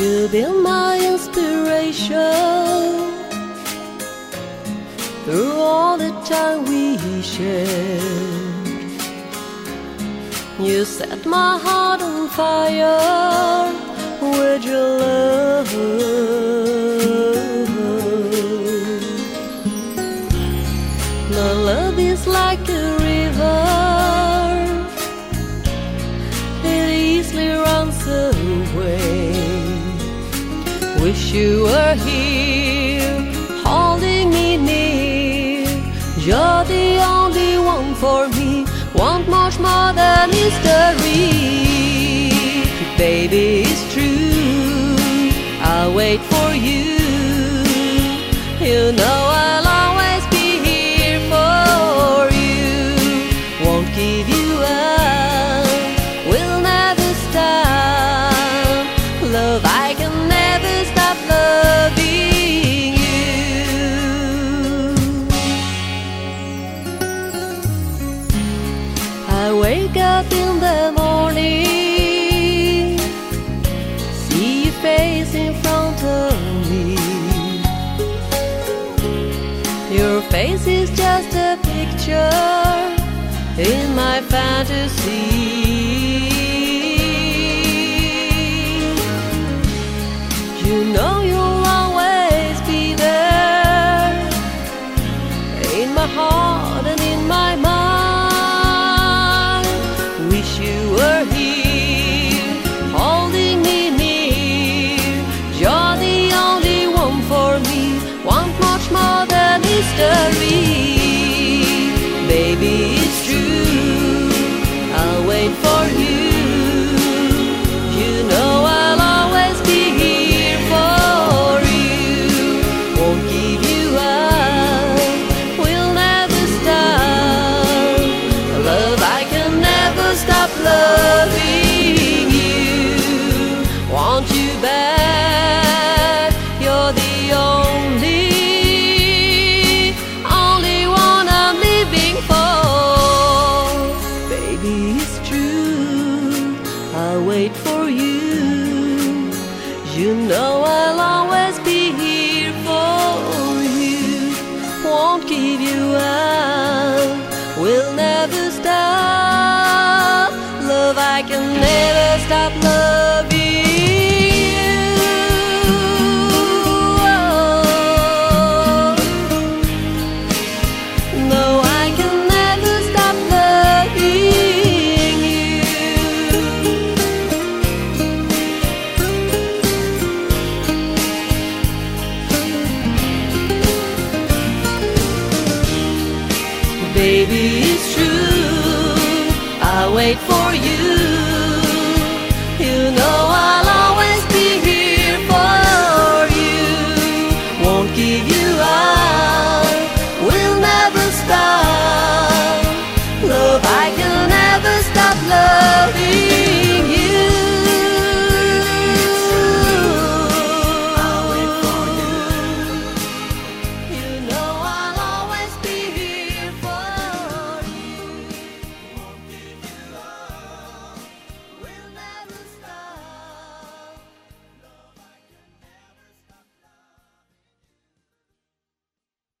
You've been my inspiration through all the time we shared. You set my heart on fire with your love. My love is like a river, it easily runs away. Wish you were here, holding me near. You're the only one for me, want much more than history. Baby, it's true, I'll wait for you. You know face is just a picture in my fantasy. I'll wait for you. You know I'll always be here for you. Won't give you up, We'll never stop. Love, I can never stop loving Baby, it's true. I'll wait for you.